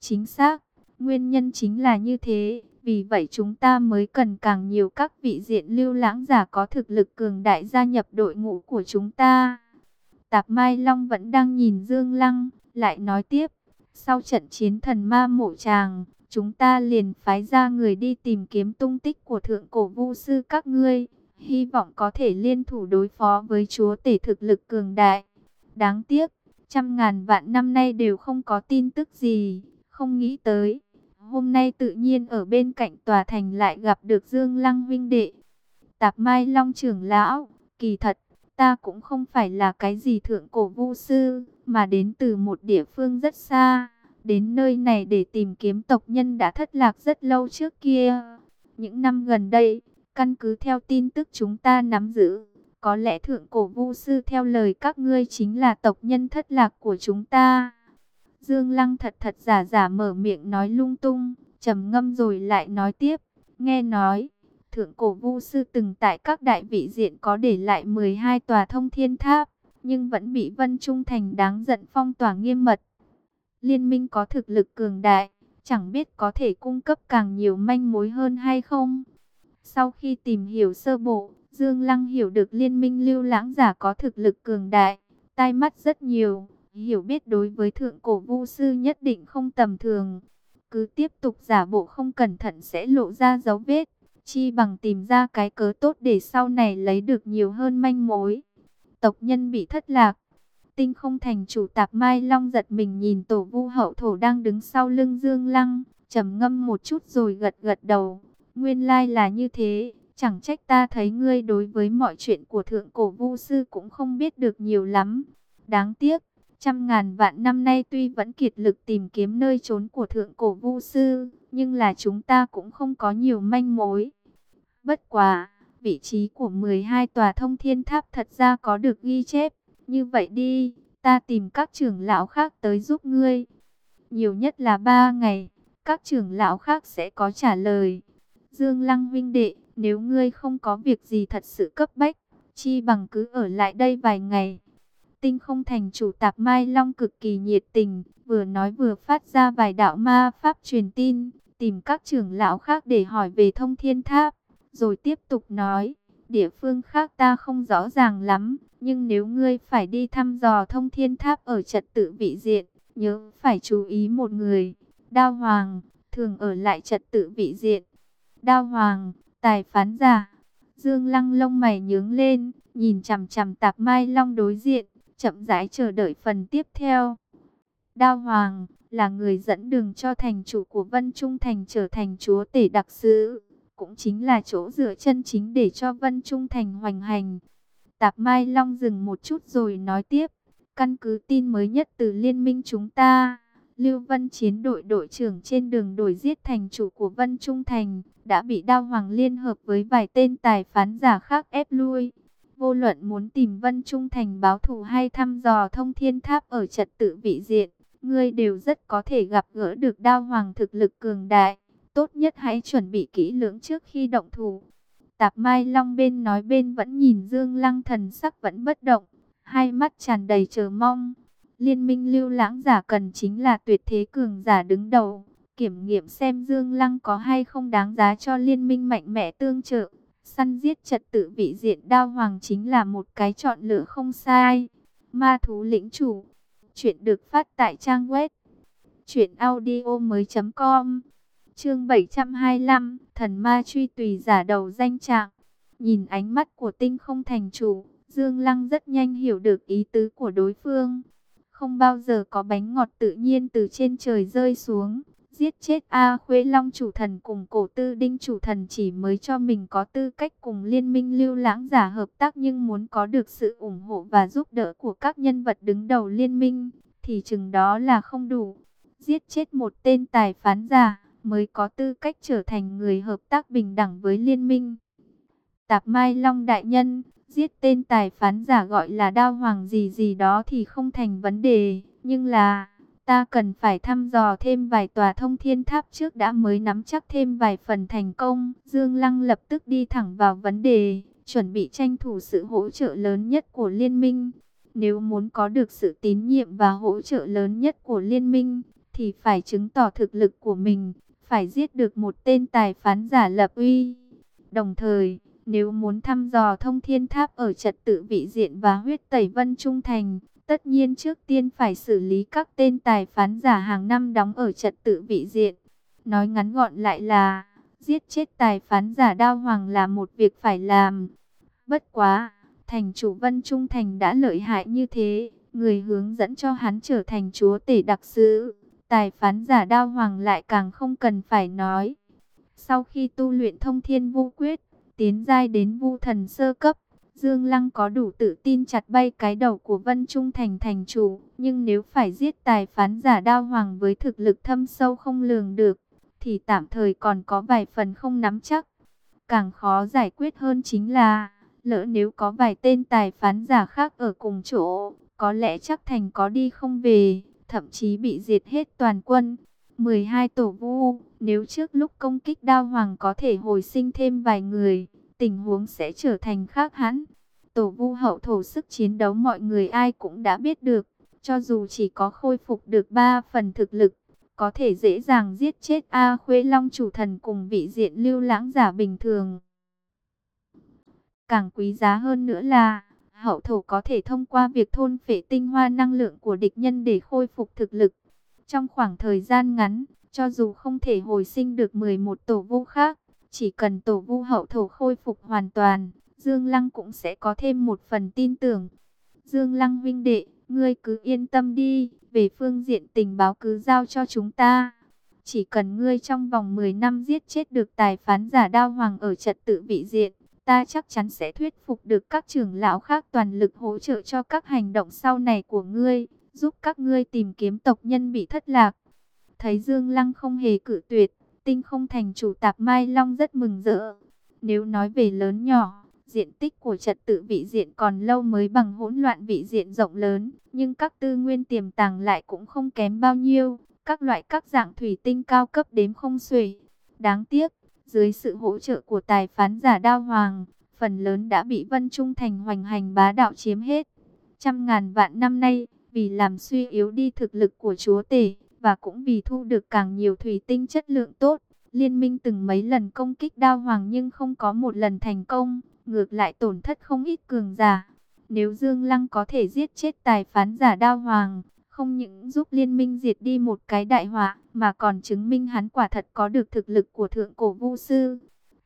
Chính xác, nguyên nhân chính là như thế, vì vậy chúng ta mới cần càng nhiều các vị diện lưu lãng giả có thực lực cường đại gia nhập đội ngũ của chúng ta. Tạp Mai Long vẫn đang nhìn Dương Lăng, lại nói tiếp. Sau trận chiến thần ma mộ tràng, chúng ta liền phái ra người đi tìm kiếm tung tích của thượng cổ vu sư các ngươi. hy vọng có thể liên thủ đối phó với chúa tể thực lực cường đại. Đáng tiếc, trăm ngàn vạn năm nay đều không có tin tức gì, không nghĩ tới. Hôm nay tự nhiên ở bên cạnh tòa thành lại gặp được Dương Lăng huynh Đệ. Tạp Mai Long trưởng lão, kỳ thật, ta cũng không phải là cái gì thượng cổ vu sư, mà đến từ một địa phương rất xa. Đến nơi này để tìm kiếm tộc nhân đã thất lạc rất lâu trước kia. Những năm gần đây, căn cứ theo tin tức chúng ta nắm giữ, có lẽ thượng cổ vu sư theo lời các ngươi chính là tộc nhân thất lạc của chúng ta. Dương Lăng thật thật giả giả mở miệng nói lung tung, trầm ngâm rồi lại nói tiếp. Nghe nói, thượng cổ vu sư từng tại các đại vị diện có để lại 12 tòa thông thiên tháp, nhưng vẫn bị Vân Trung Thành đáng giận phong tỏa nghiêm mật. Liên minh có thực lực cường đại, chẳng biết có thể cung cấp càng nhiều manh mối hơn hay không. Sau khi tìm hiểu sơ bộ, Dương Lăng hiểu được liên minh lưu lãng giả có thực lực cường đại, tai mắt rất nhiều, hiểu biết đối với thượng cổ vu sư nhất định không tầm thường. Cứ tiếp tục giả bộ không cẩn thận sẽ lộ ra dấu vết, chi bằng tìm ra cái cớ tốt để sau này lấy được nhiều hơn manh mối. Tộc nhân bị thất lạc, tinh không thành chủ tạp Mai Long giật mình nhìn tổ vu hậu thổ đang đứng sau lưng Dương Lăng, trầm ngâm một chút rồi gật gật đầu. Nguyên lai là như thế, chẳng trách ta thấy ngươi đối với mọi chuyện của thượng cổ vu sư cũng không biết được nhiều lắm. Đáng tiếc, trăm ngàn vạn năm nay tuy vẫn kiệt lực tìm kiếm nơi trốn của thượng cổ vu sư, nhưng là chúng ta cũng không có nhiều manh mối. Bất quá, vị trí của 12 tòa thông thiên tháp thật ra có được ghi chép. Như vậy đi, ta tìm các trưởng lão khác tới giúp ngươi. Nhiều nhất là 3 ngày, các trưởng lão khác sẽ có trả lời. Dương Lăng Vinh Đệ, nếu ngươi không có việc gì thật sự cấp bách, chi bằng cứ ở lại đây vài ngày. Tinh không thành chủ tạp Mai Long cực kỳ nhiệt tình, vừa nói vừa phát ra vài đạo ma pháp truyền tin, tìm các trưởng lão khác để hỏi về thông thiên tháp, rồi tiếp tục nói, địa phương khác ta không rõ ràng lắm, nhưng nếu ngươi phải đi thăm dò thông thiên tháp ở trật tự vị diện, nhớ phải chú ý một người, Đao Hoàng, thường ở lại trật tự vị diện. Đao Hoàng, tài phán giả. Dương Lăng lông mày nhướng lên, nhìn chằm chằm Tạp Mai Long đối diện, chậm rãi chờ đợi phần tiếp theo. Đao Hoàng là người dẫn đường cho thành chủ của Vân Trung Thành trở thành chúa tể đặc sứ, cũng chính là chỗ dựa chân chính để cho Vân Trung Thành hoành hành. Tạp Mai Long dừng một chút rồi nói tiếp, căn cứ tin mới nhất từ liên minh chúng ta. Lưu Vân chiến đội đội trưởng trên đường đổi giết thành chủ của Vân Trung Thành, đã bị Đao Hoàng liên hợp với vài tên tài phán giả khác ép lui. Vô luận muốn tìm Vân Trung Thành báo thù hay thăm dò thông thiên tháp ở trật tự vị diện, ngươi đều rất có thể gặp gỡ được Đao Hoàng thực lực cường đại. Tốt nhất hãy chuẩn bị kỹ lưỡng trước khi động thủ. Tạp Mai Long bên nói bên vẫn nhìn Dương Lăng thần sắc vẫn bất động, hai mắt tràn đầy chờ mong. Liên minh lưu lãng giả cần chính là tuyệt thế cường giả đứng đầu. Kiểm nghiệm xem Dương Lăng có hay không đáng giá cho liên minh mạnh mẽ tương trợ. Săn giết trật tự vị diện đao hoàng chính là một cái chọn lựa không sai. Ma thú lĩnh chủ. Chuyện được phát tại trang web. Chuyện audio mới com. Chương 725. Thần ma truy tùy giả đầu danh trạng. Nhìn ánh mắt của tinh không thành chủ. Dương Lăng rất nhanh hiểu được ý tứ của đối phương. Không bao giờ có bánh ngọt tự nhiên từ trên trời rơi xuống. Giết chết A Khuê Long chủ thần cùng cổ tư đinh chủ thần chỉ mới cho mình có tư cách cùng liên minh lưu lãng giả hợp tác nhưng muốn có được sự ủng hộ và giúp đỡ của các nhân vật đứng đầu liên minh thì chừng đó là không đủ. Giết chết một tên tài phán giả mới có tư cách trở thành người hợp tác bình đẳng với liên minh. Tạp Mai Long Đại Nhân, giết tên tài phán giả gọi là đao hoàng gì gì đó thì không thành vấn đề, nhưng là ta cần phải thăm dò thêm vài tòa thông thiên tháp trước đã mới nắm chắc thêm vài phần thành công. Dương Lăng lập tức đi thẳng vào vấn đề, chuẩn bị tranh thủ sự hỗ trợ lớn nhất của liên minh. Nếu muốn có được sự tín nhiệm và hỗ trợ lớn nhất của liên minh, thì phải chứng tỏ thực lực của mình, phải giết được một tên tài phán giả lập uy. Đồng thời, nếu muốn thăm dò thông thiên tháp ở trật tự vị diện và huyết tẩy vân trung thành, tất nhiên trước tiên phải xử lý các tên tài phán giả hàng năm đóng ở trật tự vị diện. Nói ngắn gọn lại là, giết chết tài phán giả đao hoàng là một việc phải làm. Bất quá, thành chủ Vân Trung Thành đã lợi hại như thế, người hướng dẫn cho hắn trở thành chúa tể đặc sứ. Tài phán giả đao hoàng lại càng không cần phải nói. Sau khi tu luyện thông thiên vu quyết, tiến giai đến vu thần sơ cấp, Dương Lăng có đủ tự tin chặt bay cái đầu của Vân Trung Thành thành chủ. Nhưng nếu phải giết tài phán giả đao hoàng với thực lực thâm sâu không lường được, thì tạm thời còn có vài phần không nắm chắc. Càng khó giải quyết hơn chính là, lỡ nếu có vài tên tài phán giả khác ở cùng chỗ, có lẽ chắc thành có đi không về, thậm chí bị diệt hết toàn quân. 12 tổ vu, nếu trước lúc công kích đao hoàng có thể hồi sinh thêm vài người, tình huống sẽ trở thành khác hẳn. Tổ vu hậu thổ sức chiến đấu mọi người ai cũng đã biết được, cho dù chỉ có khôi phục được 3 phần thực lực, có thể dễ dàng giết chết A Khuê Long chủ thần cùng vị diện lưu lãng giả bình thường. Càng quý giá hơn nữa là, hậu thổ có thể thông qua việc thôn phệ tinh hoa năng lượng của địch nhân để khôi phục thực lực. Trong khoảng thời gian ngắn, cho dù không thể hồi sinh được 11 tổ vu khác, chỉ cần tổ vu hậu thổ khôi phục hoàn toàn, Dương Lăng cũng sẽ có thêm một phần tin tưởng. Dương Lăng vinh đệ, ngươi cứ yên tâm đi, về phương diện tình báo cứ giao cho chúng ta. Chỉ cần ngươi trong vòng 10 năm giết chết được tài phán giả đao hoàng ở trật tự vị diện, ta chắc chắn sẽ thuyết phục được các trưởng lão khác toàn lực hỗ trợ cho các hành động sau này của ngươi, giúp các ngươi tìm kiếm tộc nhân bị thất lạc. Thấy Dương Lăng không hề cự tuyệt, tinh không thành chủ tạp Mai Long rất mừng rỡ. Nếu nói về lớn nhỏ, diện tích của trật tự vị diện còn lâu mới bằng hỗn loạn vị diện rộng lớn, nhưng các tư nguyên tiềm tàng lại cũng không kém bao nhiêu, các loại các dạng thủy tinh cao cấp đếm không xuể. Đáng tiếc, dưới sự hỗ trợ của tài phán giả đao hoàng, phần lớn đã bị Vân Trung Thành hoành hành bá đạo chiếm hết. Trăm ngàn vạn năm nay, vì làm suy yếu đi thực lực của chúa tể, và cũng vì thu được càng nhiều thủy tinh chất lượng tốt, liên minh từng mấy lần công kích đao hoàng nhưng không có một lần thành công, ngược lại tổn thất không ít cường giả. Nếu Dương Lăng có thể giết chết tài phán giả đao hoàng, không những giúp liên minh diệt đi một cái đại họa, mà còn chứng minh hắn quả thật có được thực lực của thượng cổ vu sư.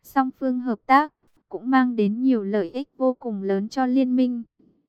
Song phương hợp tác, cũng mang đến nhiều lợi ích vô cùng lớn cho liên minh.